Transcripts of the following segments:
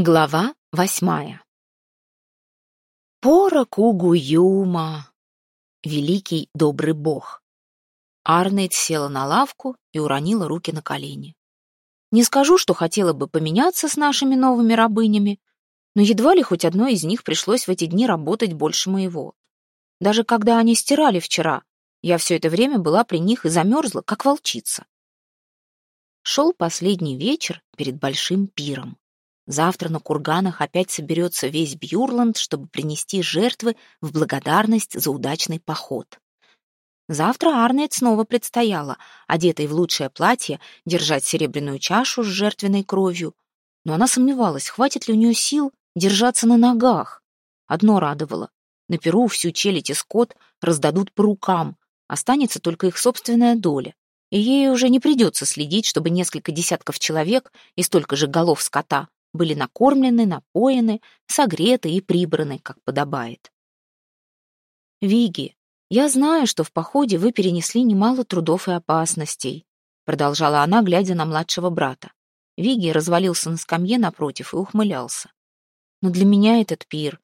Глава восьмая. Пора Кугуюма, великий добрый бог. Арнейд села на лавку и уронила руки на колени. Не скажу, что хотела бы поменяться с нашими новыми рабынями, но едва ли хоть одной из них пришлось в эти дни работать больше моего. Даже когда они стирали вчера, я все это время была при них и замерзла, как волчица. Шел последний вечер перед большим пиром. Завтра на курганах опять соберется весь Бьюрланд, чтобы принести жертвы в благодарность за удачный поход. Завтра Арнет снова предстояло, одетой в лучшее платье, держать серебряную чашу с жертвенной кровью. Но она сомневалась, хватит ли у нее сил держаться на ногах. Одно радовало. На Перу всю челядь и скот раздадут по рукам, останется только их собственная доля. И ей уже не придется следить, чтобы несколько десятков человек и столько же голов скота были накормлены, напоены, согреты и прибраны, как подобает. «Виги, я знаю, что в походе вы перенесли немало трудов и опасностей», продолжала она, глядя на младшего брата. Виги развалился на скамье напротив и ухмылялся. «Но для меня этот пир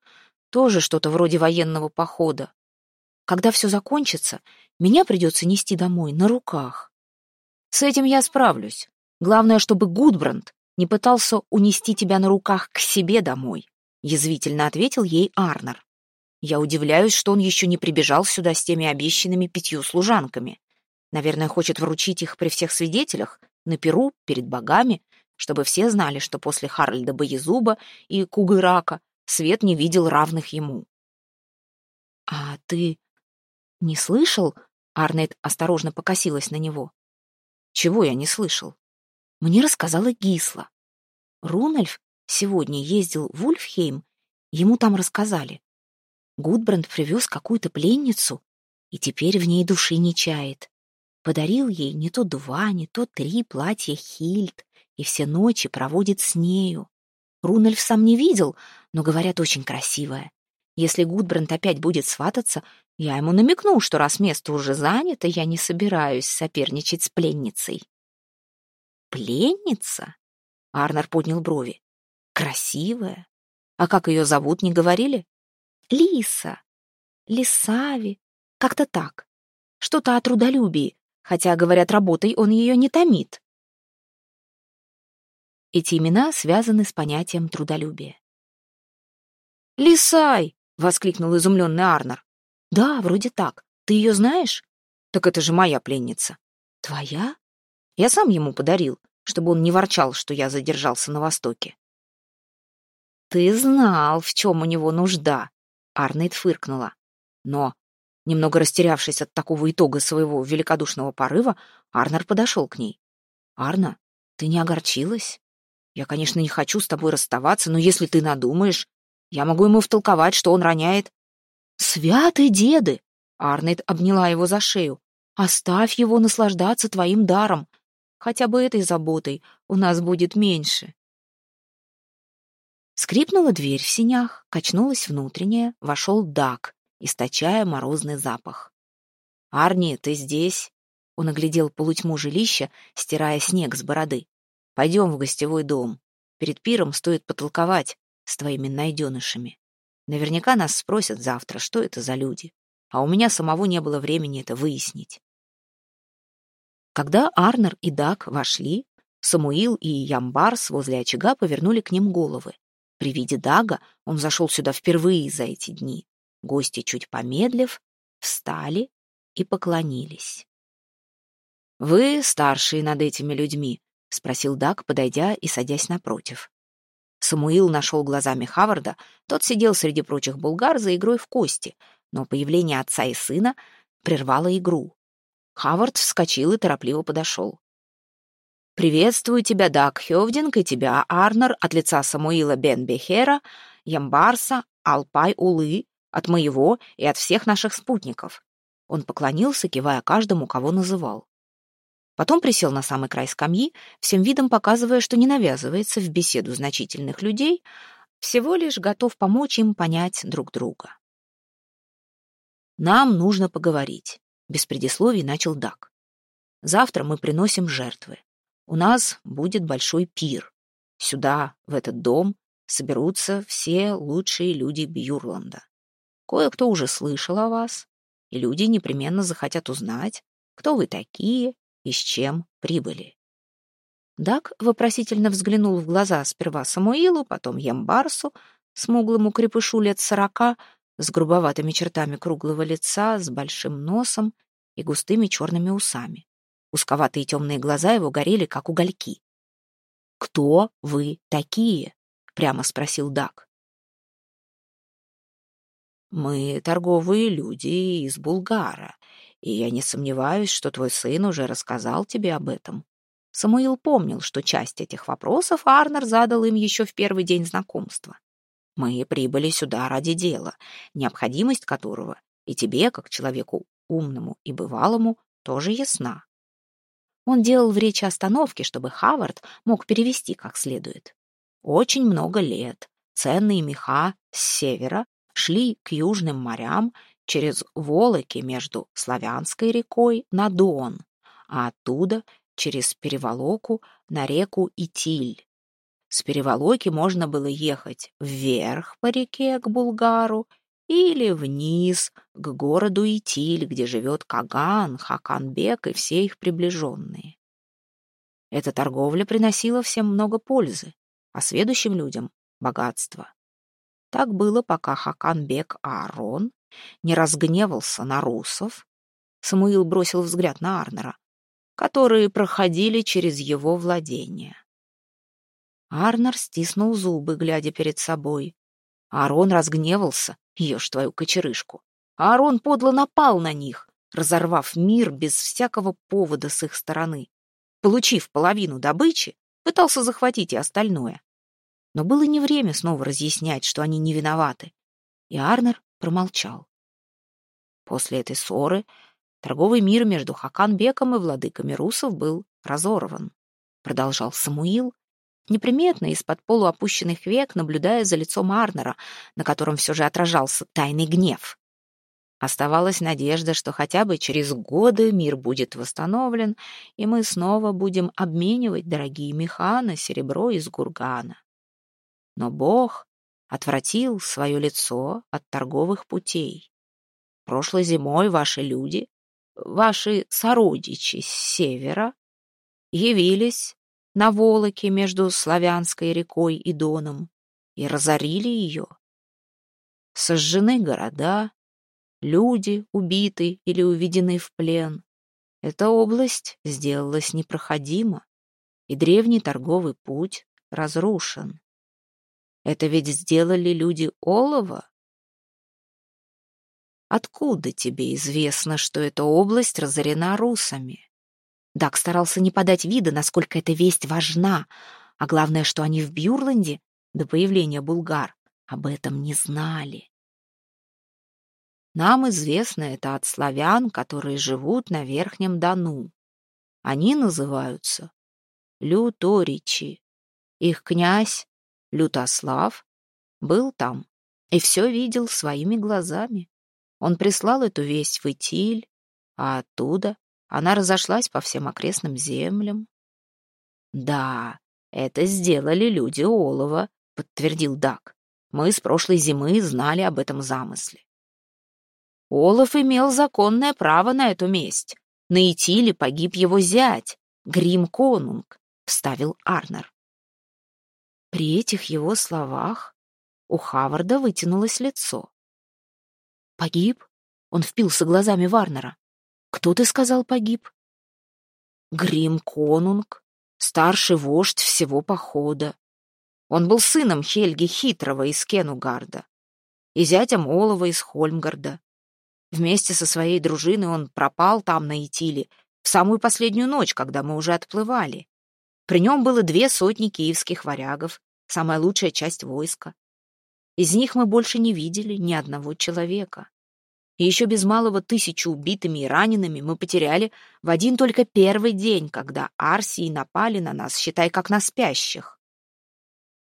тоже что-то вроде военного похода. Когда все закончится, меня придется нести домой на руках. С этим я справлюсь. Главное, чтобы Гудбранд не пытался унести тебя на руках к себе домой», — язвительно ответил ей Арнер. «Я удивляюсь, что он еще не прибежал сюда с теми обещанными пятью служанками. Наверное, хочет вручить их при всех свидетелях, на перу, перед богами, чтобы все знали, что после Харальда Боезуба и Кугырака свет не видел равных ему». «А ты не слышал?» — Арнет осторожно покосилась на него. «Чего я не слышал?» Мне рассказала Гисла. Рунальф сегодня ездил в Ульфхейм, ему там рассказали. Гудбранд привез какую-то пленницу, и теперь в ней души не чает. Подарил ей не то два, не то три платья Хильд, и все ночи проводит с нею. Рунальф сам не видел, но, говорят, очень красивая. Если Гудбранд опять будет свататься, я ему намекну, что раз место уже занято, я не собираюсь соперничать с пленницей. «Пленница?» Арнер поднял брови. «Красивая. А как ее зовут, не говорили?» «Лиса. Лисави. Как-то так. Что-то о трудолюбии, хотя, говорят, работой он ее не томит». Эти имена связаны с понятием трудолюбия. «Лисай!» — воскликнул изумленный Арнер. «Да, вроде так. Ты ее знаешь?» «Так это же моя пленница». «Твоя?» Я сам ему подарил, чтобы он не ворчал, что я задержался на Востоке. «Ты знал, в чем у него нужда», — Арнейд фыркнула. Но, немного растерявшись от такого итога своего великодушного порыва, Арнер подошел к ней. «Арна, ты не огорчилась? Я, конечно, не хочу с тобой расставаться, но если ты надумаешь, я могу ему втолковать, что он роняет...» «Святые деды!» — Арнейд обняла его за шею. «Оставь его наслаждаться твоим даром. Хотя бы этой заботой у нас будет меньше. Скрипнула дверь в синях, качнулась внутренняя, вошел Дак, источая морозный запах. «Арни, ты здесь?» Он оглядел полутьму жилища, стирая снег с бороды. «Пойдем в гостевой дом. Перед пиром стоит потолковать с твоими найденышами. Наверняка нас спросят завтра, что это за люди. А у меня самого не было времени это выяснить. Когда Арнер и Дак вошли, Самуил и Ямбарс возле очага повернули к ним головы. При виде Дага он зашел сюда впервые за эти дни. Гости, чуть помедлив, встали и поклонились. «Вы старшие над этими людьми?» — спросил Даг, подойдя и садясь напротив. Самуил нашел глазами Хаварда, тот сидел среди прочих булгар за игрой в кости, но появление отца и сына прервало игру. Хавард вскочил и торопливо подошел. «Приветствую тебя, Даг Хёвдинг, и тебя, Арнер, от лица Самуила Бен Бехера, Ямбарса, Алпай Улы, от моего и от всех наших спутников». Он поклонился, кивая каждому, кого называл. Потом присел на самый край скамьи, всем видом показывая, что не навязывается в беседу значительных людей, всего лишь готов помочь им понять друг друга. «Нам нужно поговорить». Без предисловий начал Дак. Завтра мы приносим жертвы. У нас будет большой пир. Сюда, в этот дом, соберутся все лучшие люди Бьюрланда. Кое-кто уже слышал о вас, и люди непременно захотят узнать, кто вы такие и с чем прибыли. Дак вопросительно взглянул в глаза сперва Самуилу, потом Ямбарсу, смуглому крепышу лет сорока, с грубоватыми чертами круглого лица, с большим носом и густыми черными усами. Узковатые темные глаза его горели, как угольки. «Кто вы такие?» — прямо спросил Дак. «Мы торговые люди из Булгара, и я не сомневаюсь, что твой сын уже рассказал тебе об этом». Самуил помнил, что часть этих вопросов Арнер задал им еще в первый день знакомства. «Мы прибыли сюда ради дела, необходимость которого и тебе, как человеку умному и бывалому, тоже ясна. Он делал в речи остановки, чтобы Хавард мог перевести как следует. Очень много лет ценные меха с севера шли к южным морям через Волоки между Славянской рекой на Дон, а оттуда через Переволоку на реку Итиль. С Переволоки можно было ехать вверх по реке к Булгару или вниз к городу Итиль, где живет Каган, Хаканбек и все их приближенные. Эта торговля приносила всем много пользы, а следующим людям — богатство. Так было, пока Хаканбек Аарон не разгневался на русов. Самуил бросил взгляд на Арнера, которые проходили через его владение. Арнер стиснул зубы, глядя перед собой. Аарон разгневался, ешь твою кочерышку. Аарон подло напал на них, разорвав мир без всякого повода с их стороны. Получив половину добычи, пытался захватить и остальное. Но было не время снова разъяснять, что они не виноваты. И Арнер промолчал. После этой ссоры торговый мир между Хаканбеком и владыками русов был разорван. Продолжал Самуил, неприметно из-под полуопущенных век, наблюдая за лицом Арнера, на котором все же отражался тайный гнев. Оставалась надежда, что хотя бы через годы мир будет восстановлен, и мы снова будем обменивать дорогие меха на серебро из гургана. Но Бог отвратил свое лицо от торговых путей. Прошлой зимой ваши люди, ваши сородичи с севера, явились на Волоке между Славянской рекой и Доном и разорили ее. Сожжены города, люди убиты или уведены в плен. Эта область сделалась непроходима, и древний торговый путь разрушен. Это ведь сделали люди Олова? Откуда тебе известно, что эта область разорена русами? Дак старался не подать вида, насколько эта весть важна, а главное, что они в Бьюрланде до появления булгар об этом не знали. Нам известно это от славян, которые живут на Верхнем Дону. Они называются Люторичи. Их князь Лютослав был там и все видел своими глазами. Он прислал эту весть в Итиль, а оттуда она разошлась по всем окрестным землям. «Да, это сделали люди Олова», — подтвердил Дак. «Мы с прошлой зимы знали об этом замысле». Олов имел законное право на эту месть. На Итиле погиб его зять, Грим Конунг, — вставил Арнер. При этих его словах у Хаварда вытянулось лицо. «Погиб?» — он впился глазами Варнера. Кто, ты сказал, погиб? Грим Конунг, старший вождь всего похода. Он был сыном Хельги Хитрого из Кенугарда и зятем Олова из Хольмгарда. Вместе со своей дружиной он пропал там на Итиле в самую последнюю ночь, когда мы уже отплывали. При нем было две сотни киевских варягов, самая лучшая часть войска. Из них мы больше не видели ни одного человека и еще без малого тысячу убитыми и ранеными мы потеряли в один только первый день, когда Арсии напали на нас, считай, как на спящих.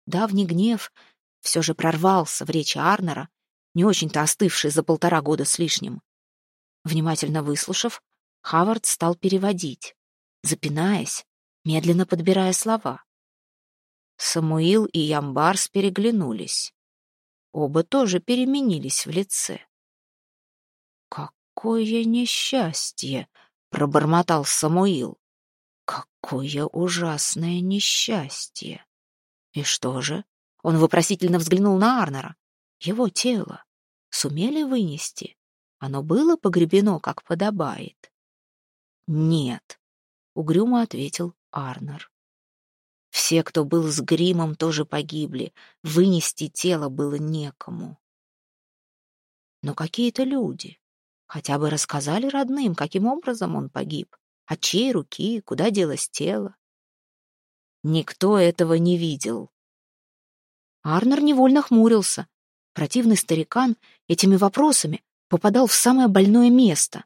Давний гнев все же прорвался в речи Арнера, не очень-то остывший за полтора года с лишним. Внимательно выслушав, Хавард стал переводить, запинаясь, медленно подбирая слова. Самуил и Ямбарс переглянулись. Оба тоже переменились в лице. «Какое несчастье!» — пробормотал Самуил. «Какое ужасное несчастье!» «И что же?» — он вопросительно взглянул на Арнера. «Его тело сумели вынести? Оно было погребено, как подобает?» «Нет», — угрюмо ответил Арнер. Все, кто был с гримом, тоже погибли. Вынести тело было некому. Но какие-то люди хотя бы рассказали родным, каким образом он погиб, от чьей руки, куда делось тело. Никто этого не видел. Арнер невольно хмурился. Противный старикан этими вопросами попадал в самое больное место.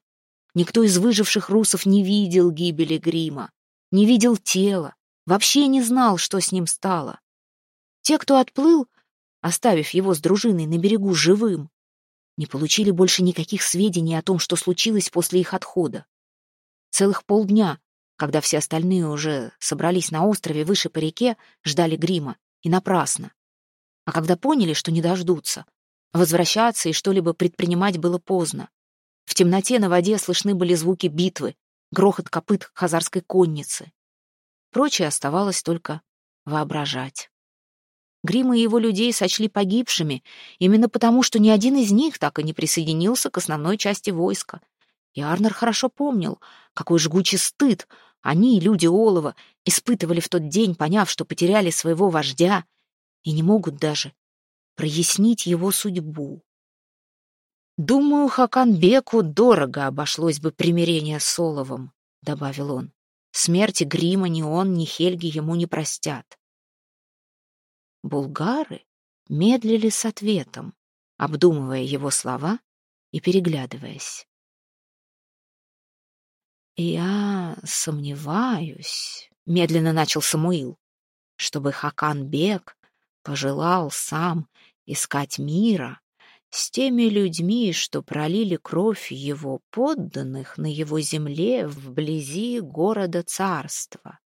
Никто из выживших русов не видел гибели грима, не видел тела, вообще не знал, что с ним стало. Те, кто отплыл, оставив его с дружиной на берегу живым, не получили больше никаких сведений о том, что случилось после их отхода. Целых полдня, когда все остальные уже собрались на острове выше по реке, ждали грима, и напрасно. А когда поняли, что не дождутся, возвращаться и что-либо предпринимать было поздно. В темноте на воде слышны были звуки битвы, грохот копыт хазарской конницы. Прочее оставалось только воображать. Грима и его людей сочли погибшими именно потому, что ни один из них так и не присоединился к основной части войска. И Арнер хорошо помнил, какой жгучий стыд они, люди Олова, испытывали в тот день, поняв, что потеряли своего вождя и не могут даже прояснить его судьбу. «Думаю, Хаканбеку дорого обошлось бы примирение с Оловом», — добавил он. Смерти Грима ни он, ни Хельги ему не простят. Булгары медлили с ответом, обдумывая его слова и переглядываясь. «Я сомневаюсь», — медленно начал Самуил, «чтобы Хакан Бек пожелал сам искать мира с теми людьми, что пролили кровь его подданных на его земле вблизи города царства.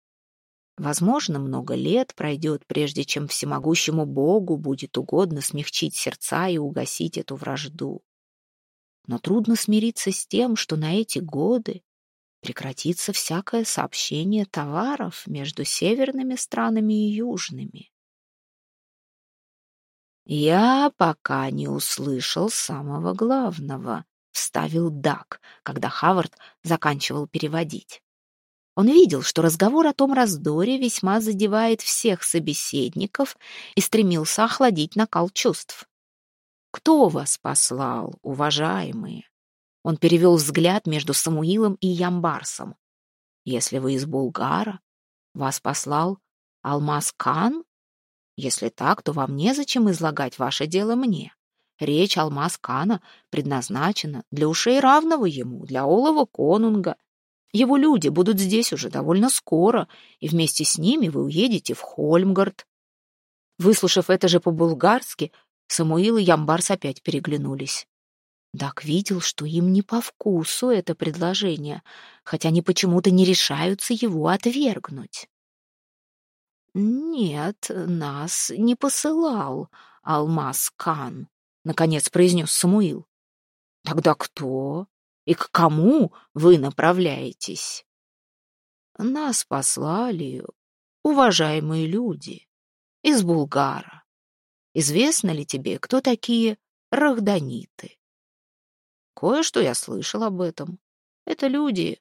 Возможно, много лет пройдет, прежде чем всемогущему Богу будет угодно смягчить сердца и угасить эту вражду. Но трудно смириться с тем, что на эти годы прекратится всякое сообщение товаров между северными странами и южными. «Я пока не услышал самого главного», — вставил Дак, когда Хавард заканчивал переводить. Он видел, что разговор о том раздоре весьма задевает всех собеседников и стремился охладить накал чувств. «Кто вас послал, уважаемые?» Он перевел взгляд между Самуилом и Ямбарсом. «Если вы из Булгара, вас послал Алмаз-Кан если так, то вам незачем излагать ваше дело мне. Речь Алмаз-Кана предназначена для ушей равного ему, для Олова Конунга. Его люди будут здесь уже довольно скоро, и вместе с ними вы уедете в Хольмгард. Выслушав это же по-булгарски, Самуил и Ямбарс опять переглянулись. Дак видел, что им не по вкусу это предложение, хотя они почему-то не решаются его отвергнуть. «Нет, нас не посылал Алмаз Кан», — наконец произнес Самуил. «Тогда кто и к кому вы направляетесь?» «Нас послали уважаемые люди из Булгара. Известно ли тебе, кто такие рахданиты?» «Кое-что я слышал об этом. Это люди,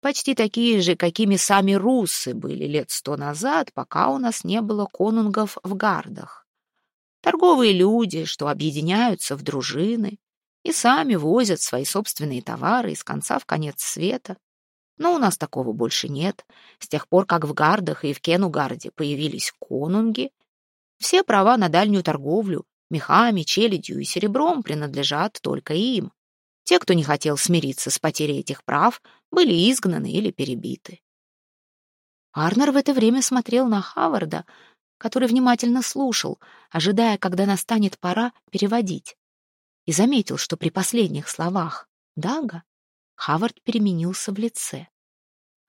почти такие же, какими сами русы были лет сто назад, пока у нас не было конунгов в гардах. Торговые люди, что объединяются в дружины и сами возят свои собственные товары из конца в конец света. Но у нас такого больше нет. С тех пор, как в гардах и в Кенугарде появились конунги, все права на дальнюю торговлю мехами, челядью и серебром принадлежат только им. Те, кто не хотел смириться с потерей этих прав, были изгнаны или перебиты. Арнер в это время смотрел на Хаварда, который внимательно слушал, ожидая, когда настанет пора переводить, и заметил, что при последних словах «Дага» Хавард переменился в лице.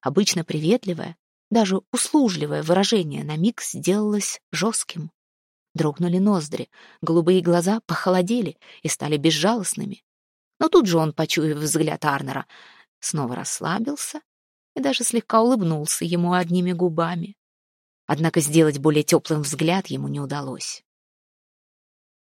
Обычно приветливое, Даже услужливое выражение на миг сделалось жестким. Дрогнули ноздри, голубые глаза похолодели и стали безжалостными. Но тут же он, почуяв взгляд Арнера, снова расслабился и даже слегка улыбнулся ему одними губами. Однако сделать более теплым взгляд ему не удалось.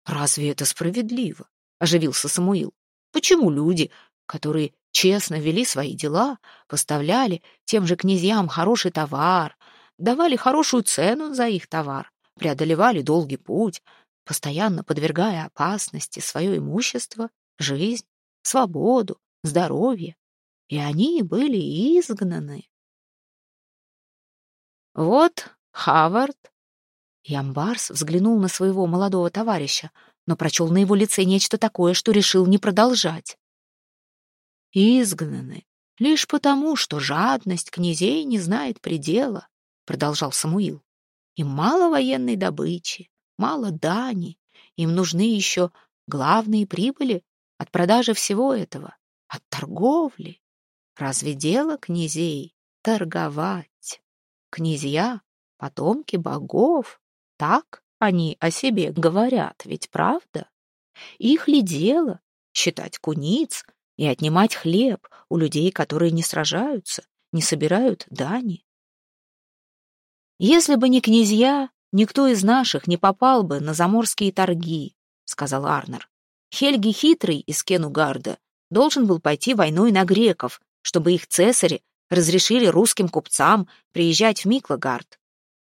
«Разве это справедливо?» — оживился Самуил. «Почему люди, которые честно вели свои дела, поставляли тем же князьям хороший товар, давали хорошую цену за их товар, преодолевали долгий путь, постоянно подвергая опасности свое имущество, жизнь, свободу, здоровье, и они были изгнаны. Вот Хавард. Ямбарс взглянул на своего молодого товарища, но прочел на его лице нечто такое, что решил не продолжать. «Изгнаны лишь потому, что жадность князей не знает предела», — продолжал Самуил. «Им мало военной добычи, мало дани, им нужны еще главные прибыли от продажи всего этого, от торговли. Разве дело князей торговать? Князья — потомки богов, так они о себе говорят, ведь правда? Их ли дело считать куниц и отнимать хлеб у людей, которые не сражаются, не собирают дани? Если бы не князья, никто из наших не попал бы на заморские торги, сказал Арнер. Хельги хитрый из Кенугарда должен был пойти войной на греков, чтобы их цесари разрешили русским купцам приезжать в Миклагард.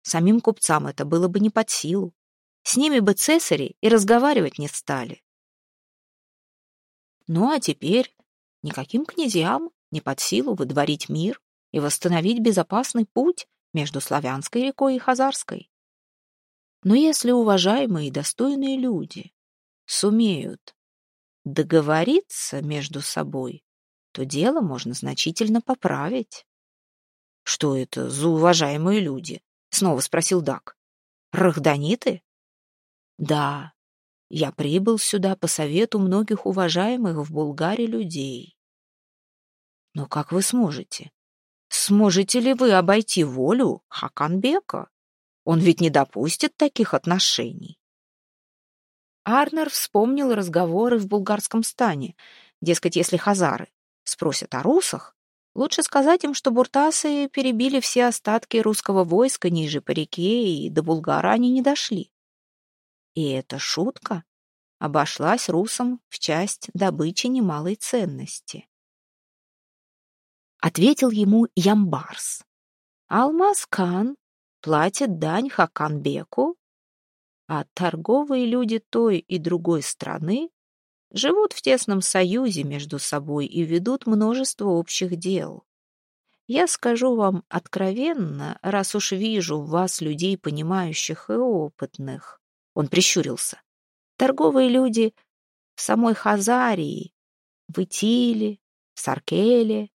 Самим купцам это было бы не под силу. С ними бы цесари и разговаривать не стали. Ну а теперь никаким князьям не под силу выдворить мир и восстановить безопасный путь между Славянской рекой и Хазарской. Но если уважаемые и достойные люди сумеют договориться между собой, то дело можно значительно поправить. — Что это за уважаемые люди? — снова спросил Дак. — Рахданиты? Да, я прибыл сюда по совету многих уважаемых в Булгаре людей. Но как вы сможете? Сможете ли вы обойти волю Хаканбека? Он ведь не допустит таких отношений. Арнер вспомнил разговоры в булгарском стане. Дескать, если хазары спросят о русах, лучше сказать им, что буртасы перебили все остатки русского войска ниже по реке, и до Булгара они не дошли. И эта шутка обошлась русам в часть добычи немалой ценности. Ответил ему Ямбарс. Алмаз-хан платит дань Хаканбеку, а торговые люди той и другой страны живут в тесном союзе между собой и ведут множество общих дел. Я скажу вам откровенно, раз уж вижу в вас людей понимающих и опытных. Он прищурился. Торговые люди в самой Хазарии, в Итиле, в Саркеле,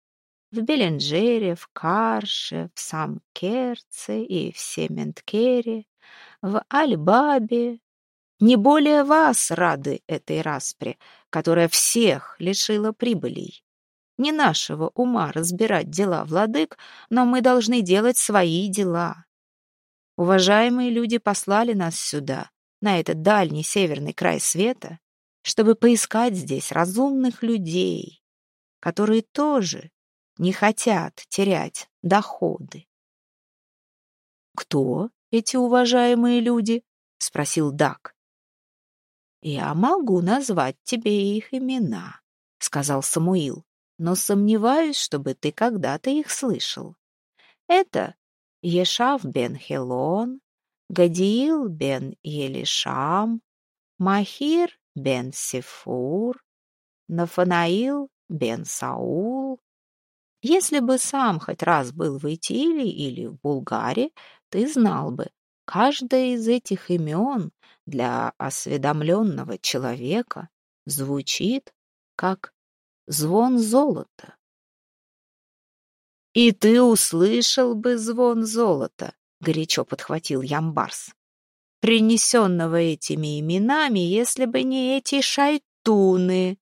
в Беленджере, в Карше, в Самкерце и в Сементкере, в Альбабе. Не более вас рады этой распре, которая всех лишила прибылей. Не нашего ума разбирать дела владык, но мы должны делать свои дела. Уважаемые люди послали нас сюда, на этот дальний северный край света, чтобы поискать здесь разумных людей, которые тоже не хотят терять доходы. «Кто эти уважаемые люди?» — спросил Дак. «Я могу назвать тебе их имена», — сказал Самуил, «но сомневаюсь, чтобы ты когда-то их слышал. Это Ешав бен Хелон, Гадиил бен Елишам, Махир бен Сифур, Нафанаил бен Саул. Если бы сам хоть раз был в Итилии или в Булгаре, ты знал бы, каждое из этих имен для осведомленного человека звучит как звон золота. И ты услышал бы звон золота, — горячо подхватил Ямбарс. «Принесенного этими именами, если бы не эти шайтуны!»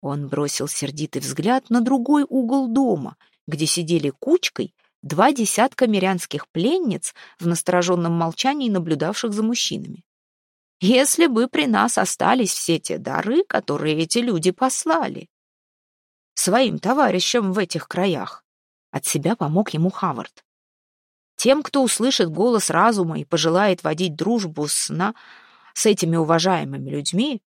Он бросил сердитый взгляд на другой угол дома, где сидели кучкой два десятка мирянских пленниц в настороженном молчании, наблюдавших за мужчинами. Если бы при нас остались все те дары, которые эти люди послали. Своим товарищам в этих краях. От себя помог ему Хавард. Тем, кто услышит голос разума и пожелает водить дружбу сна с этими уважаемыми людьми,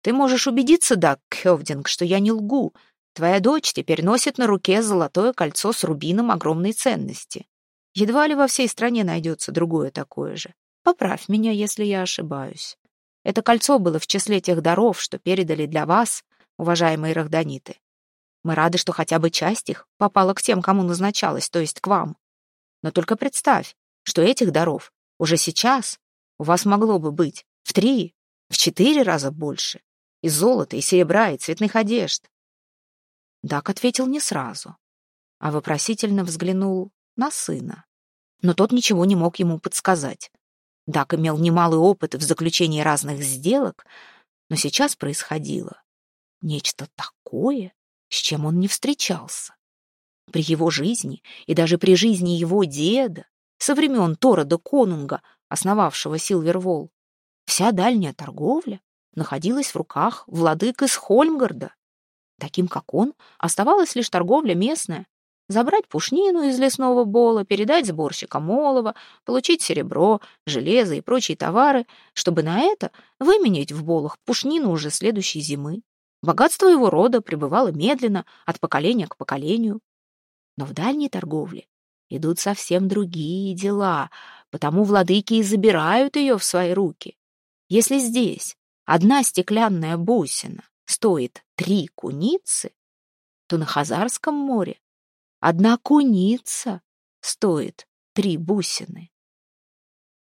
ты можешь убедиться, Даг Хевдинг, что я не лгу. Твоя дочь теперь носит на руке золотое кольцо с рубином огромной ценности. Едва ли во всей стране найдется другое такое же. Поправь меня, если я ошибаюсь. Это кольцо было в числе тех даров, что передали для вас, уважаемые рахданиты. Мы рады, что хотя бы часть их попала к тем, кому назначалась, то есть к вам. Но только представь, что этих даров уже сейчас у вас могло бы быть в три, в четыре раза больше. И золота, и серебра, и цветных одежд. Дак ответил не сразу, а вопросительно взглянул на сына. Но тот ничего не мог ему подсказать. Дак имел немалый опыт в заключении разных сделок, но сейчас происходило нечто такое, с чем он не встречался. При его жизни и даже при жизни его деда, со времен Торода Конунга, основавшего Силвервол, вся дальняя торговля находилась в руках владык из Хольмгарда. Таким, как он, оставалась лишь торговля местная. Забрать пушнину из лесного бола, передать сборщикам олова, получить серебро, железо и прочие товары, чтобы на это выменять в болах пушнину уже следующей зимы. Богатство его рода пребывало медленно, от поколения к поколению. Но в дальней торговле идут совсем другие дела, потому владыки и забирают ее в свои руки. Если здесь одна стеклянная бусина стоит три куницы, то на Хазарском море одна куница стоит три бусины.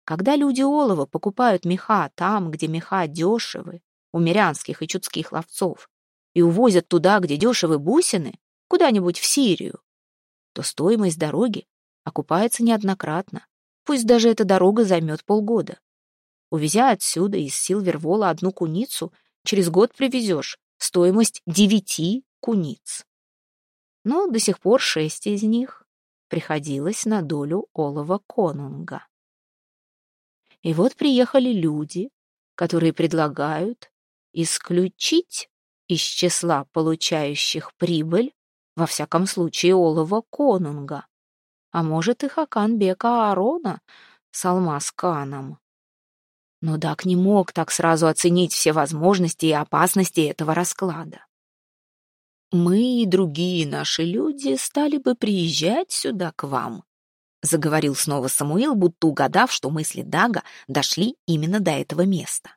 Когда люди олова покупают меха там, где меха дешевы, у мирянских и чудских ловцов, и увозят туда, где дешевы бусины, куда-нибудь в Сирию, то стоимость дороги окупается неоднократно. Пусть даже эта дорога займет полгода. Увезя отсюда из Силвервола одну куницу, через год привезешь стоимость девяти куниц. Но до сих пор шесть из них приходилось на долю олова конунга. И вот приехали люди, которые предлагают исключить из числа получающих прибыль, во всяком случае, олова конунга, а может и Хаканбека Аарона с Алмаз-Каном. Но Дак не мог так сразу оценить все возможности и опасности этого расклада. «Мы и другие наши люди стали бы приезжать сюда к вам», заговорил снова Самуил, будто угадав, что мысли Дага дошли именно до этого места.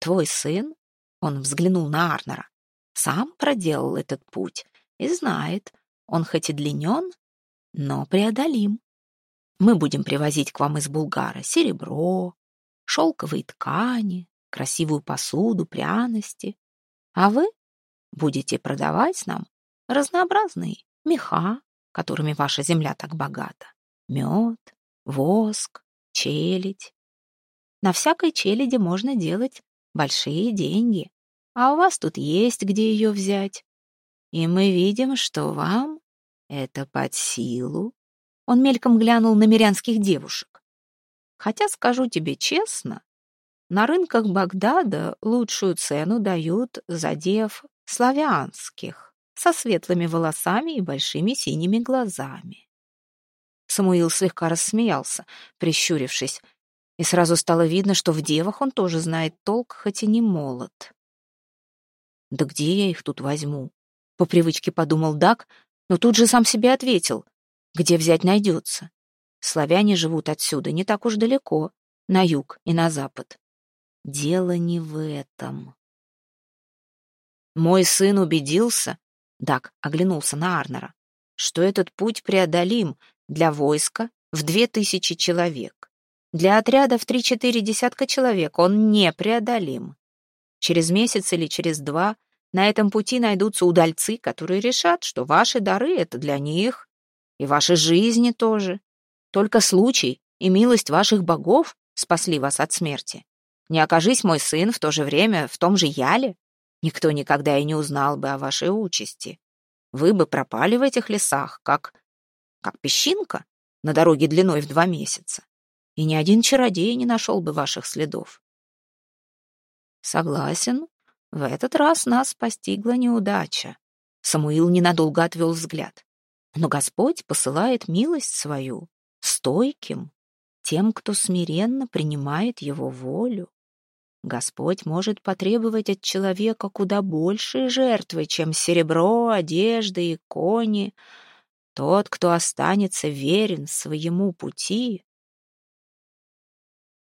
«Твой сын?» — он взглянул на Арнера. «Сам проделал этот путь и знает, он хоть и длинен, но преодолим. Мы будем привозить к вам из Булгара серебро, шелковые ткани, красивую посуду, пряности. А вы будете продавать нам разнообразные меха, которыми ваша земля так богата. Мед, воск, челядь. На всякой челяди можно делать большие деньги, а у вас тут есть где ее взять. И мы видим, что вам это под силу. Он мельком глянул на мирянских девушек. Хотя, скажу тебе честно, на рынках Багдада лучшую цену дают за дев славянских, со светлыми волосами и большими синими глазами. Самуил слегка рассмеялся, прищурившись, и сразу стало видно, что в девах он тоже знает толк, хоть и не молод. «Да где я их тут возьму?» — по привычке подумал Дак, но тут же сам себе ответил. «Где взять найдется? Славяне живут отсюда не так уж далеко, на юг и на запад. Дело не в этом». Мой сын убедился, Дак оглянулся на Арнера, что этот путь преодолим для войска в две тысячи человек. Для отряда в три-четыре десятка человек он непреодолим. Через месяц или через два на этом пути найдутся удальцы, которые решат, что ваши дары — это для них, и ваши жизни тоже. Только случай и милость ваших богов спасли вас от смерти. Не окажись мой сын в то же время в том же Яле, никто никогда и не узнал бы о вашей участи. Вы бы пропали в этих лесах, как как песчинка на дороге длиной в два месяца. И ни один чародей не нашел бы ваших следов. Согласен, в этот раз нас постигла неудача. Самуил ненадолго отвел взгляд. Но Господь посылает милость свою стойким, тем, кто смиренно принимает его волю. Господь может потребовать от человека куда большей жертвы, чем серебро, одежда и кони. Тот, кто останется верен своему пути.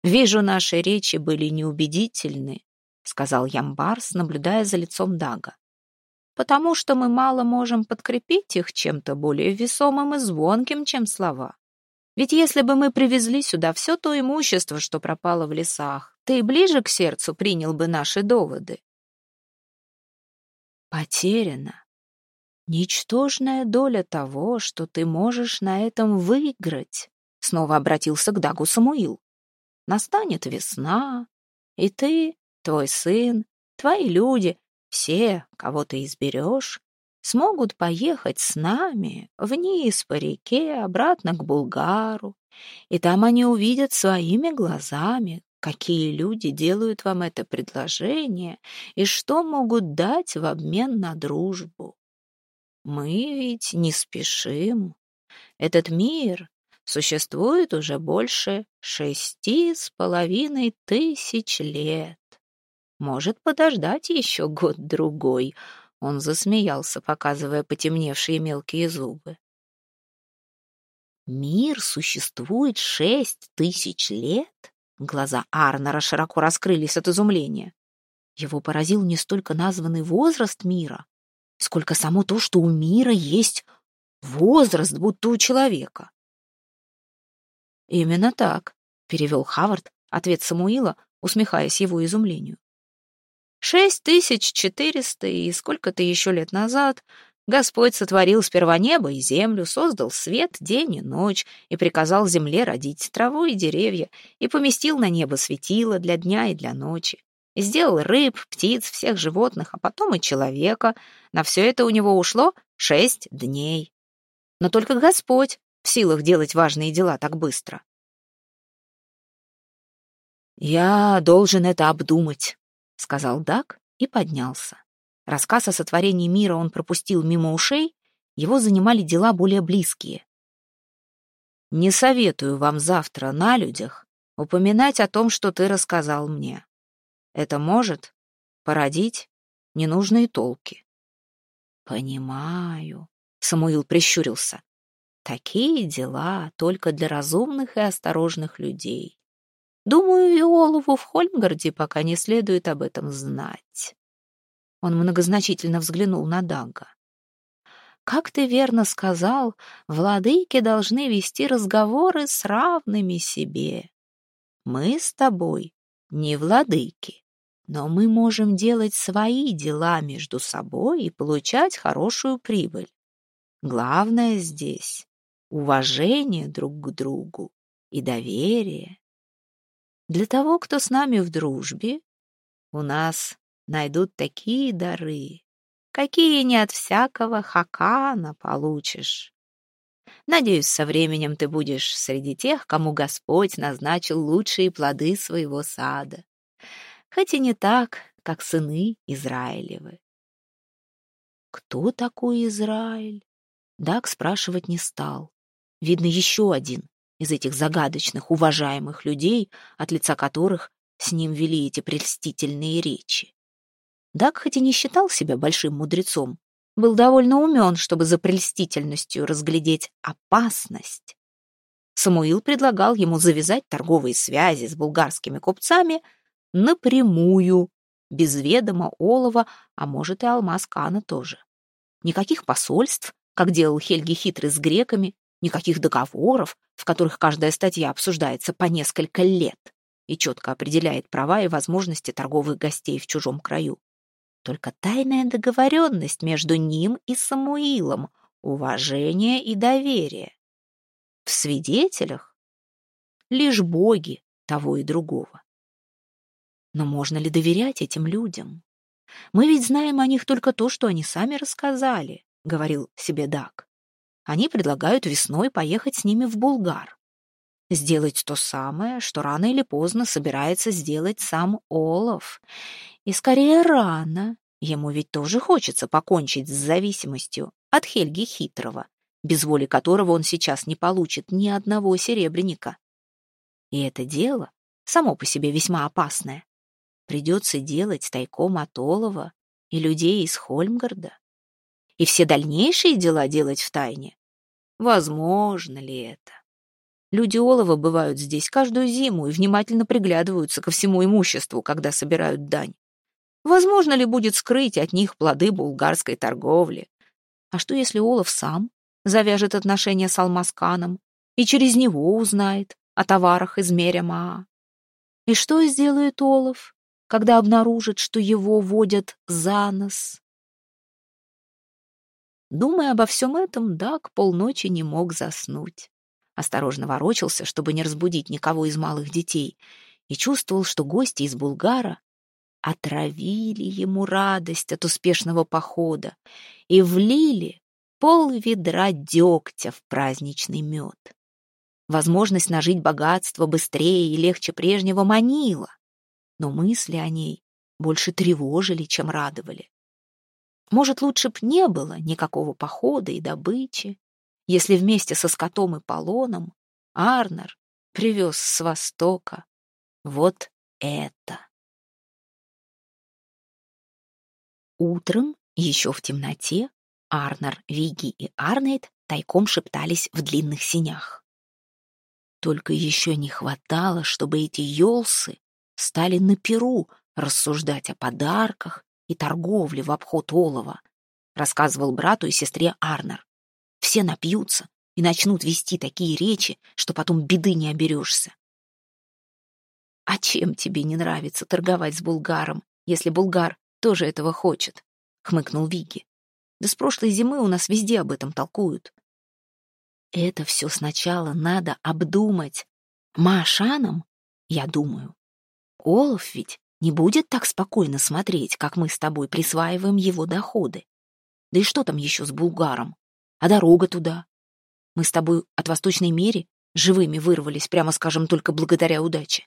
«Вижу, наши речи были неубедительны», — сказал Ямбарс, наблюдая за лицом Дага. «потому что мы мало можем подкрепить их чем-то более весомым и звонким, чем слова. Ведь если бы мы привезли сюда все то имущество, что пропало в лесах, ты ближе к сердцу принял бы наши доводы. Потеряна. Ничтожная доля того, что ты можешь на этом выиграть, снова обратился к Дагу Самуил. Настанет весна, и ты, твой сын, твои люди, все, кого ты изберешь, смогут поехать с нами вниз по реке, обратно к Булгару, и там они увидят своими глазами, какие люди делают вам это предложение и что могут дать в обмен на дружбу. Мы ведь не спешим. Этот мир существует уже больше шести с половиной тысяч лет. Может подождать еще год-другой, он засмеялся, показывая потемневшие мелкие зубы. «Мир существует шесть тысяч лет?» Глаза Арнера широко раскрылись от изумления. Его поразил не столько названный возраст мира, сколько само то, что у мира есть возраст, будто у человека. «Именно так», — перевел Хавард ответ Самуила, усмехаясь его изумлению. Шесть тысяч четыреста и сколько-то еще лет назад Господь сотворил сперва небо и землю, создал свет, день и ночь, и приказал земле родить траву и деревья, и поместил на небо светило для дня и для ночи. Сделал рыб, птиц, всех животных, а потом и человека. На все это у него ушло шесть дней. Но только Господь в силах делать важные дела так быстро. «Я должен это обдумать», — сказал Дак и поднялся. Рассказ о сотворении мира он пропустил мимо ушей, его занимали дела более близкие. «Не советую вам завтра на людях упоминать о том, что ты рассказал мне. Это может породить ненужные толки». «Понимаю», — Самуил прищурился. «Такие дела только для разумных и осторожных людей. Думаю, Виолову в Хольмгарде пока не следует об этом знать. Он многозначительно взглянул на Дага. Как ты верно сказал, владыки должны вести разговоры с равными себе. Мы с тобой не владыки, но мы можем делать свои дела между собой и получать хорошую прибыль. Главное здесь — уважение друг к другу и доверие. Для того, кто с нами в дружбе, у нас найдут такие дары, какие не от всякого хакана получишь. Надеюсь, со временем ты будешь среди тех, кому Господь назначил лучшие плоды своего сада, хоть и не так, как сыны Израилевы. Кто такой Израиль? Дак спрашивать не стал. Видно, еще один из этих загадочных, уважаемых людей, от лица которых с ним вели эти прельстительные речи. Дак хоть и не считал себя большим мудрецом, был довольно умен, чтобы за прельстительностью разглядеть опасность. Самуил предлагал ему завязать торговые связи с булгарскими купцами напрямую, без ведома олова, а может и алмаз Кана тоже. Никаких посольств, как делал Хельги хитрый с греками, никаких договоров, в которых каждая статья обсуждается по несколько лет и четко определяет права и возможности торговых гостей в чужом краю. Только тайная договоренность между ним и Самуилом, уважение и доверие. В свидетелях лишь боги того и другого. Но можно ли доверять этим людям? Мы ведь знаем о них только то, что они сами рассказали, говорил себе Дак. Они предлагают весной поехать с ними в Булгар. Сделать то самое, что рано или поздно собирается сделать сам Олаф. И скорее рано. Ему ведь тоже хочется покончить с зависимостью от Хельги Хитрого, без воли которого он сейчас не получит ни одного серебряника. И это дело само по себе весьма опасное. Придется делать тайком от Олова и людей из Хольмгарда. И все дальнейшие дела делать в тайне. Возможно ли это? Люди Олова бывают здесь каждую зиму и внимательно приглядываются ко всему имуществу, когда собирают дань. Возможно ли будет скрыть от них плоды булгарской торговли? А что, если Олов сам завяжет отношения с Алмасканом и через него узнает о товарах из Мерямаа? И что сделает Олов, когда обнаружит, что его водят за нос? Думая обо всем этом, Дак полночи не мог заснуть. Осторожно ворочался, чтобы не разбудить никого из малых детей, и чувствовал, что гости из Булгара отравили ему радость от успешного похода и влили пол ведра дегтя в праздничный мед. Возможность нажить богатство быстрее и легче прежнего манила, но мысли о ней больше тревожили, чем радовали. Может, лучше б не было никакого похода и добычи, если вместе со скотом и полоном Арнер привез с востока вот это. Утром, еще в темноте, Арнер, Виги и Арнейд тайком шептались в длинных синях. Только еще не хватало, чтобы эти елсы стали на перу рассуждать о подарках и торговли в обход олова, рассказывал брату и сестре Арнер. Все напьются и начнут вести такие речи, что потом беды не оберешься. А чем тебе не нравится торговать с булгаром, если булгар тоже этого хочет? хмыкнул Виги. Да с прошлой зимы у нас везде об этом толкуют. Это все сначала надо обдумать. Машанам, я думаю. Олаф ведь не будет так спокойно смотреть, как мы с тобой присваиваем его доходы. Да и что там еще с Булгаром? А дорога туда? Мы с тобой от Восточной Мере живыми вырвались, прямо скажем, только благодаря удаче.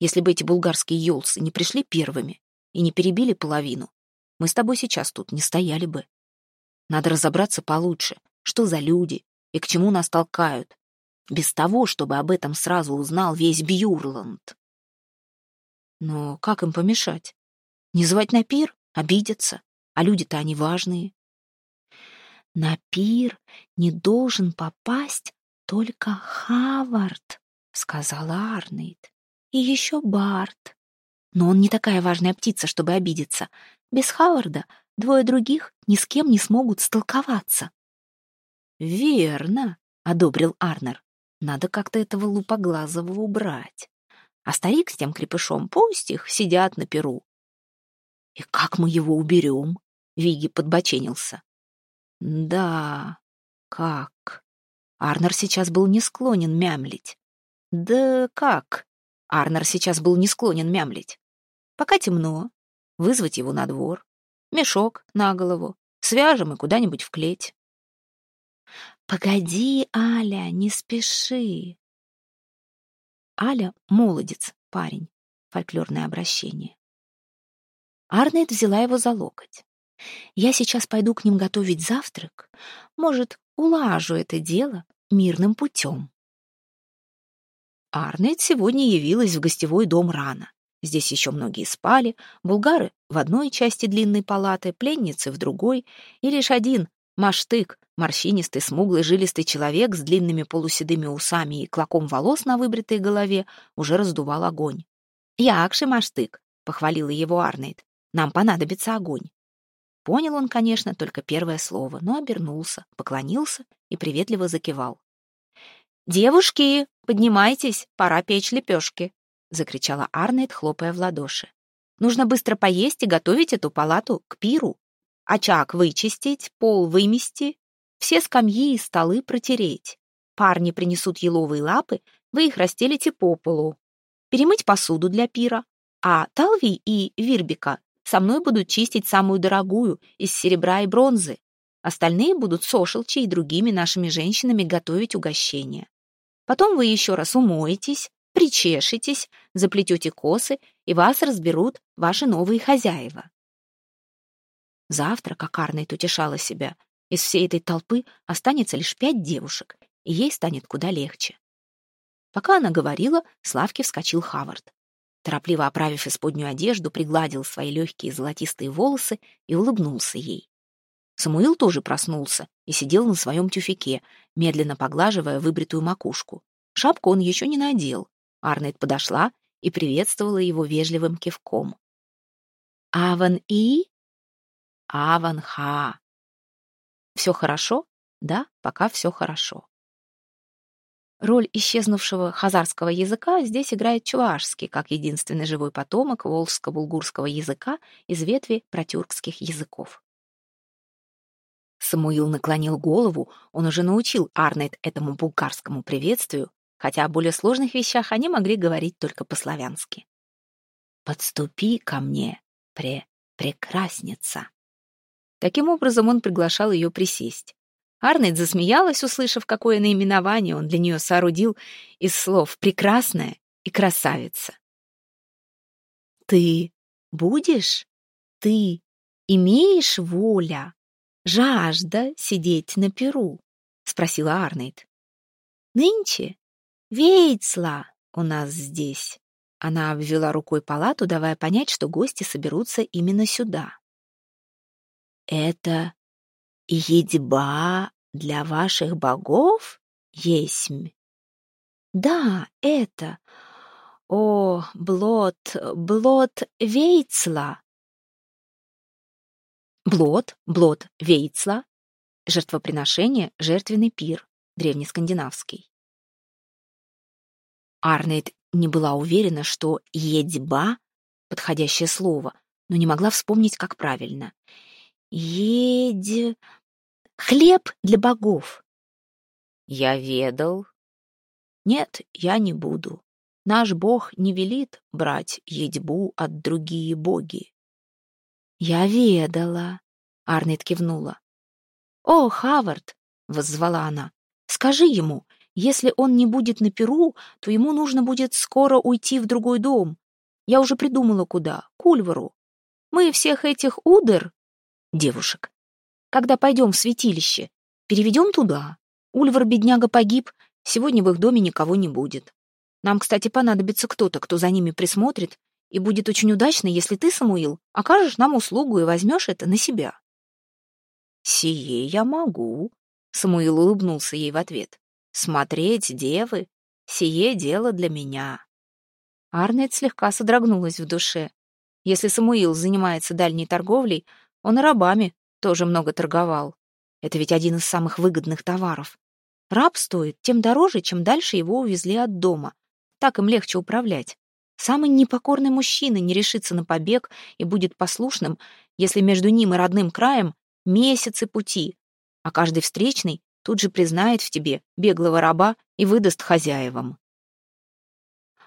Если бы эти булгарские елсы не пришли первыми и не перебили половину, мы с тобой сейчас тут не стояли бы. Надо разобраться получше, что за люди и к чему нас толкают, без того, чтобы об этом сразу узнал весь Бьюрланд. Но как им помешать? Не звать на пир? Обидятся. А люди-то они важные. На пир не должен попасть только Хавард, сказала Арнейд. И еще Барт. Но он не такая важная птица, чтобы обидеться. Без Хаварда двое других ни с кем не смогут столковаться. «Верно», — одобрил Арнер. «Надо как-то этого лупоглазого убрать. А старик с тем крепышом, пусть их сидят на перу. И как мы его уберем? Виги подбоченился. Да, как? Арнер сейчас был не склонен мямлить. Да как? Арнер сейчас был не склонен мямлить. Пока темно, вызвать его на двор, мешок на голову, свяжем и куда-нибудь вклеть. «Погоди, Аля, не спеши!» Аля — молодец, парень. Фольклорное обращение. Арнет взяла его за локоть. Я сейчас пойду к ним готовить завтрак. Может, улажу это дело мирным путем. Арнет сегодня явилась в гостевой дом рано. Здесь еще многие спали, булгары в одной части длинной палаты, пленницы в другой, и лишь один, Маштык, морщинистый, смуглый, жилистый человек с длинными полуседыми усами и клоком волос на выбритой голове, уже раздувал огонь. «Якши, Маштык!» — похвалила его Арнейд. «Нам понадобится огонь». Понял он, конечно, только первое слово, но обернулся, поклонился и приветливо закивал. «Девушки, поднимайтесь, пора печь лепешки!» — закричала Арнейд, хлопая в ладоши. «Нужно быстро поесть и готовить эту палату к пиру». Очаг вычистить, пол вымести, все скамьи и столы протереть. Парни принесут еловые лапы, вы их расстелите по полу. Перемыть посуду для пира. А Талви и Вирбика со мной будут чистить самую дорогую из серебра и бронзы. Остальные будут с Ошелчи и другими нашими женщинами готовить угощения. Потом вы еще раз умоетесь, причешетесь, заплетете косы, и вас разберут ваши новые хозяева. Завтра, как Арнейд утешала себя, из всей этой толпы останется лишь пять девушек, и ей станет куда легче. Пока она говорила, с лавки вскочил Хавард. Торопливо оправив исподнюю одежду, пригладил свои легкие золотистые волосы и улыбнулся ей. Самуил тоже проснулся и сидел на своем тюфяке, медленно поглаживая выбритую макушку. Шапку он еще не надел. Арнет подошла и приветствовала его вежливым кивком. «Аван И?» «Аван Ха». «Все хорошо?» «Да, пока все хорошо». Роль исчезнувшего хазарского языка здесь играет чувашский, как единственный живой потомок волжско-булгурского языка из ветви протюркских языков. Самуил наклонил голову, он уже научил Арнет этому булгарскому приветствию, хотя о более сложных вещах они могли говорить только по-славянски. «Подступи ко мне, пре прекрасница». Таким образом он приглашал ее присесть. Арнольд засмеялась, услышав, какое наименование он для нее соорудил из слов «прекрасная» и «красавица». «Ты будешь? Ты имеешь воля, жажда сидеть на перу?» — спросила Арнейд. «Нынче Вейцла у нас здесь». Она обвела рукой палату, давая понять, что гости соберутся именно сюда. «Это едьба для ваших богов есмь? Да, это. О, Блот, Блот Вейцла. Блот, Блот Вейцла. Жертвоприношение, жертвенный пир, древнескандинавский. Арнейд не была уверена, что «едьба» — подходящее слово, но не могла вспомнить, как правильно. «Едь... хлеб для богов». «Я ведал». «Нет, я не буду. Наш бог не велит брать едьбу от другие боги». «Я ведала», — Арнет кивнула. «О, Хавард!» — воззвала она. «Скажи ему, если он не будет на Перу, то ему нужно будет скоро уйти в другой дом. Я уже придумала, куда. К Ульвару. Мы всех этих удер девушек. Когда пойдем в святилище, переведем туда. Ульвар, бедняга, погиб, сегодня в их доме никого не будет. Нам, кстати, понадобится кто-то, кто за ними присмотрит, и будет очень удачно, если ты, Самуил, окажешь нам услугу и возьмешь это на себя. «Сие я могу», — Самуил улыбнулся ей в ответ. «Смотреть девы — сие дело для меня». Арнет слегка содрогнулась в душе. Если Самуил занимается дальней торговлей, он и рабами тоже много торговал. Это ведь один из самых выгодных товаров. Раб стоит тем дороже, чем дальше его увезли от дома. Так им легче управлять. Самый непокорный мужчина не решится на побег и будет послушным, если между ним и родным краем месяцы пути, а каждый встречный тут же признает в тебе беглого раба и выдаст хозяевам.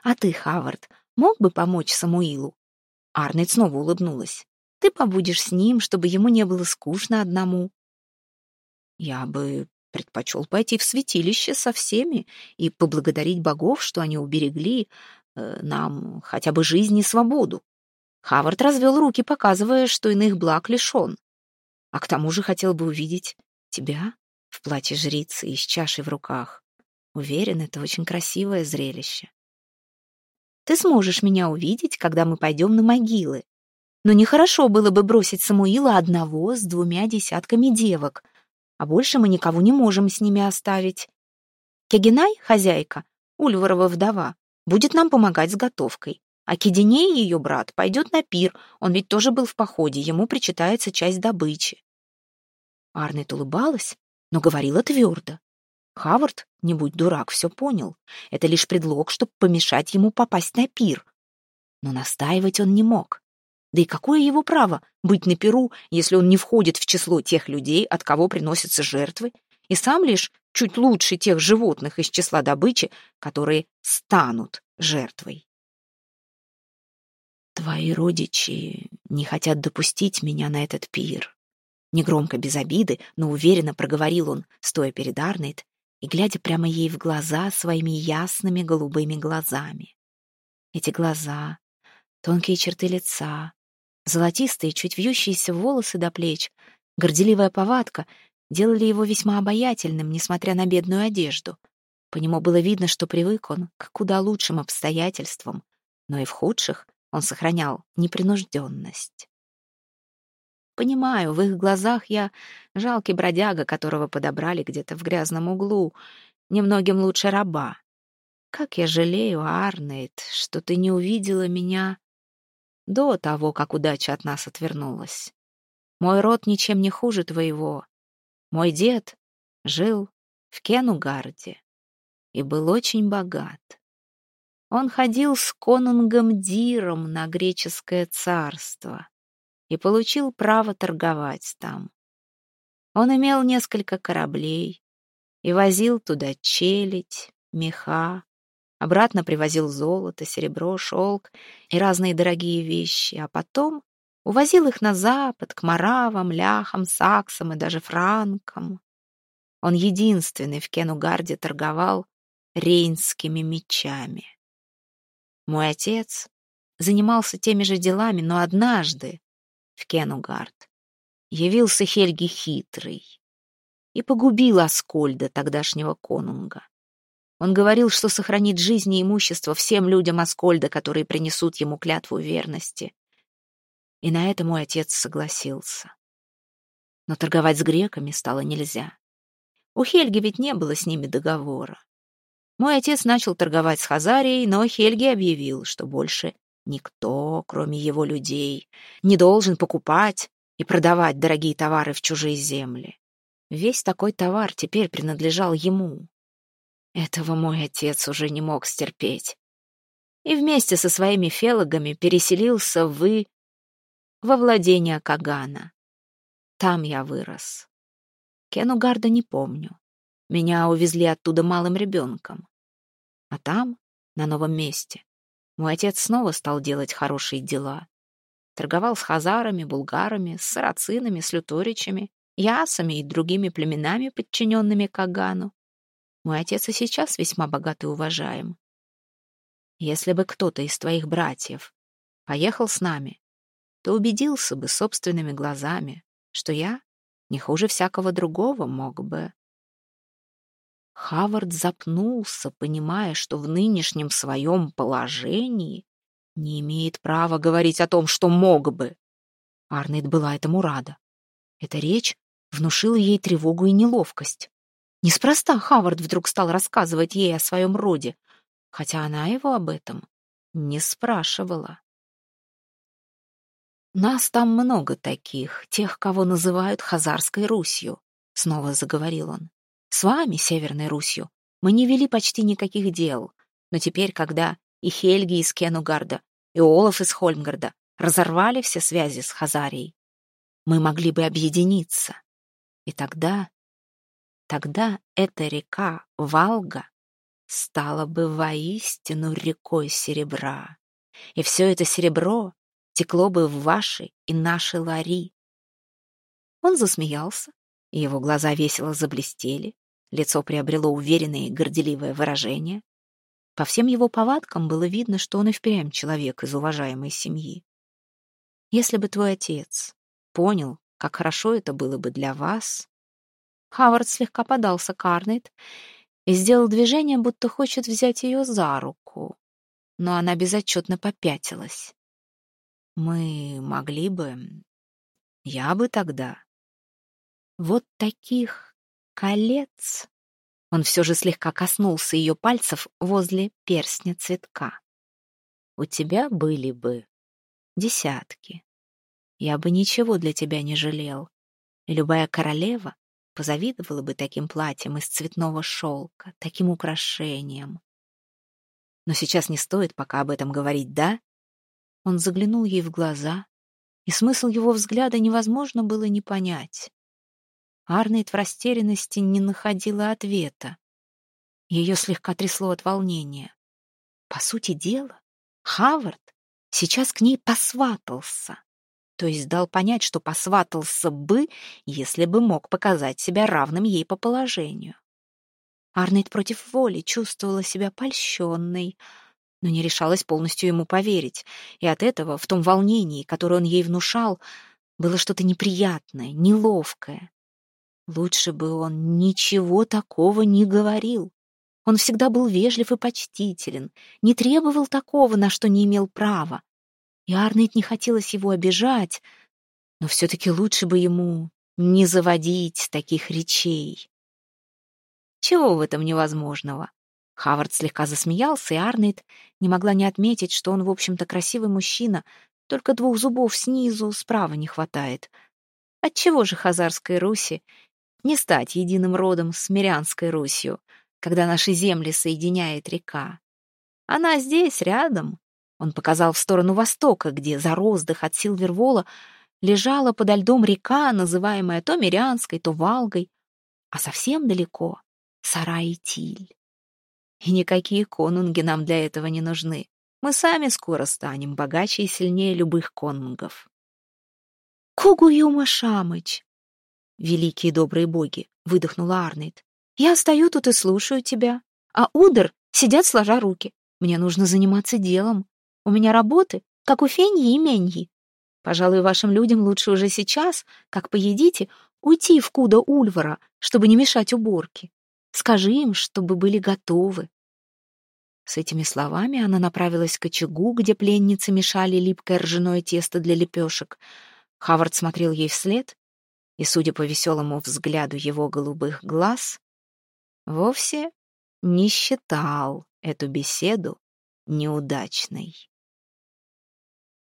«А ты, Хавард, мог бы помочь Самуилу?» Арнольд снова улыбнулась. Ты побудешь с ним, чтобы ему не было скучно одному. Я бы предпочел пойти в святилище со всеми и поблагодарить богов, что они уберегли э, нам хотя бы жизнь и свободу. Хавард развел руки, показывая, что иных благ лишен. А к тому же хотел бы увидеть тебя в платье жрицы и с чашей в руках. Уверен, это очень красивое зрелище. Ты сможешь меня увидеть, когда мы пойдем на могилы, но нехорошо было бы бросить Самуила одного с двумя десятками девок, а больше мы никого не можем с ними оставить. Кегинай, хозяйка, Ульварова вдова, будет нам помогать с готовкой, а Кединей, ее брат, пойдет на пир, он ведь тоже был в походе, ему причитается часть добычи. Арнет улыбалась, но говорила твердо. Хавард, не будь дурак, все понял. Это лишь предлог, чтобы помешать ему попасть на пир. Но настаивать он не мог. Да и какое его право быть на Перу, если он не входит в число тех людей, от кого приносятся жертвы, и сам лишь чуть лучше тех животных из числа добычи, которые станут жертвой? Твои родичи не хотят допустить меня на этот пир. Негромко, без обиды, но уверенно проговорил он, стоя перед Арнейд и глядя прямо ей в глаза своими ясными голубыми глазами. Эти глаза, тонкие черты лица, золотистые, чуть вьющиеся волосы до плеч, горделивая повадка делали его весьма обаятельным, несмотря на бедную одежду. По нему было видно, что привык он к куда лучшим обстоятельствам, но и в худших он сохранял непринужденность. Понимаю, в их глазах я жалкий бродяга, которого подобрали где-то в грязном углу, немногим лучше раба. Как я жалею, Арнейд, что ты не увидела меня до того, как удача от нас отвернулась. Мой род ничем не хуже твоего. Мой дед жил в Кенугарде и был очень богат. Он ходил с конунгом Диром на греческое царство и получил право торговать там. Он имел несколько кораблей и возил туда челядь, меха, обратно привозил золото, серебро, шелк и разные дорогие вещи, а потом увозил их на запад, к маравам, ляхам, саксам и даже франкам. Он единственный в Кенугарде торговал рейнскими мечами. Мой отец занимался теми же делами, но однажды в Кенугард явился Хельги Хитрый и погубил Аскольда, тогдашнего конунга. Он говорил, что сохранит жизнь и имущество всем людям Аскольда, которые принесут ему клятву верности. И на это мой отец согласился. Но торговать с греками стало нельзя. У Хельги ведь не было с ними договора. Мой отец начал торговать с Хазарией, но Хельги объявил, что больше никто, кроме его людей, не должен покупать и продавать дорогие товары в чужие земли. Весь такой товар теперь принадлежал ему. Этого мой отец уже не мог стерпеть. И вместе со своими фелагами переселился в... во владение Кагана. Там я вырос. Кенугарда не помню. Меня увезли оттуда малым ребенком. А там, на новом месте, мой отец снова стал делать хорошие дела. Торговал с хазарами, булгарами, с сарацинами, с люторичами, ясами и другими племенами, подчиненными Кагану. Мой отец и сейчас весьма богат и уважаем. Если бы кто-то из твоих братьев поехал с нами, то убедился бы собственными глазами, что я не хуже всякого другого мог бы. Хавард запнулся, понимая, что в нынешнем своем положении не имеет права говорить о том, что мог бы. Арнейд была этому рада. Эта речь внушила ей тревогу и неловкость. Неспроста Хавард вдруг стал рассказывать ей о своем роде, хотя она его об этом не спрашивала. «Нас там много таких, тех, кого называют Хазарской Русью», — снова заговорил он. С вами, Северной Русью, мы не вели почти никаких дел, но теперь, когда и Хельги из Кенугарда, и Олаф из Хольмгарда разорвали все связи с Хазарией, мы могли бы объединиться. И тогда, тогда эта река Валга стала бы воистину рекой серебра, и все это серебро текло бы в ваши и наши лари. Он засмеялся, и его глаза весело заблестели. Лицо приобрело уверенное и горделивое выражение. По всем его повадкам было видно, что он и впрямь человек из уважаемой семьи. Если бы твой отец понял, как хорошо это было бы для вас... Хавард слегка подался к Арнейд и сделал движение, будто хочет взять ее за руку, но она безотчетно попятилась. Мы могли бы... Я бы тогда... Вот таких колец. Он все же слегка коснулся ее пальцев возле перстня цветка. У тебя были бы десятки. Я бы ничего для тебя не жалел. Любая королева позавидовала бы таким платьем из цветного шелка, таким украшением. Но сейчас не стоит пока об этом говорить, да? Он заглянул ей в глаза, и смысл его взгляда невозможно было не понять. Арнейд в растерянности не находила ответа. Ее слегка трясло от волнения. По сути дела, Хавард сейчас к ней посватался. То есть дал понять, что посватался бы, если бы мог показать себя равным ей по положению. Арнейд против воли чувствовала себя польщенной, но не решалась полностью ему поверить, и от этого, в том волнении, которое он ей внушал, было что-то неприятное, неловкое. Лучше бы он ничего такого не говорил. Он всегда был вежлив и почтителен, не требовал такого, на что не имел права. И Арнейд не хотелось его обижать, но все-таки лучше бы ему не заводить таких речей. Чего в этом невозможного? Хавард слегка засмеялся, и Арнейд не могла не отметить, что он, в общем-то, красивый мужчина, только двух зубов снизу справа не хватает. Отчего же Хазарской Руси не стать единым родом с Мирянской Русью? когда наши земли соединяет река. Она здесь, рядом. Он показал в сторону востока, где за роздых от Силвервола лежала подо льдом река, называемая то Мирянской, то Валгой, а совсем далеко — Сарай-Тиль. И никакие конунги нам для этого не нужны. Мы сами скоро станем богаче и сильнее любых конунгов. «Кугуюма Шамыч!» «Великие добрые боги!» — выдохнула Арнейд. Я стою тут и слушаю тебя, а Удер сидят сложа руки. Мне нужно заниматься делом. У меня работы, как у Феньи и Меньи. Пожалуй, вашим людям лучше уже сейчас, как поедите, уйти в куда Ульвара, чтобы не мешать уборке. Скажи им, чтобы были готовы. С этими словами она направилась к очагу, где пленницы мешали липкое ржаное тесто для лепешек. Хавард смотрел ей вслед, и, судя по веселому взгляду его голубых глаз, вовсе не считал эту беседу неудачной.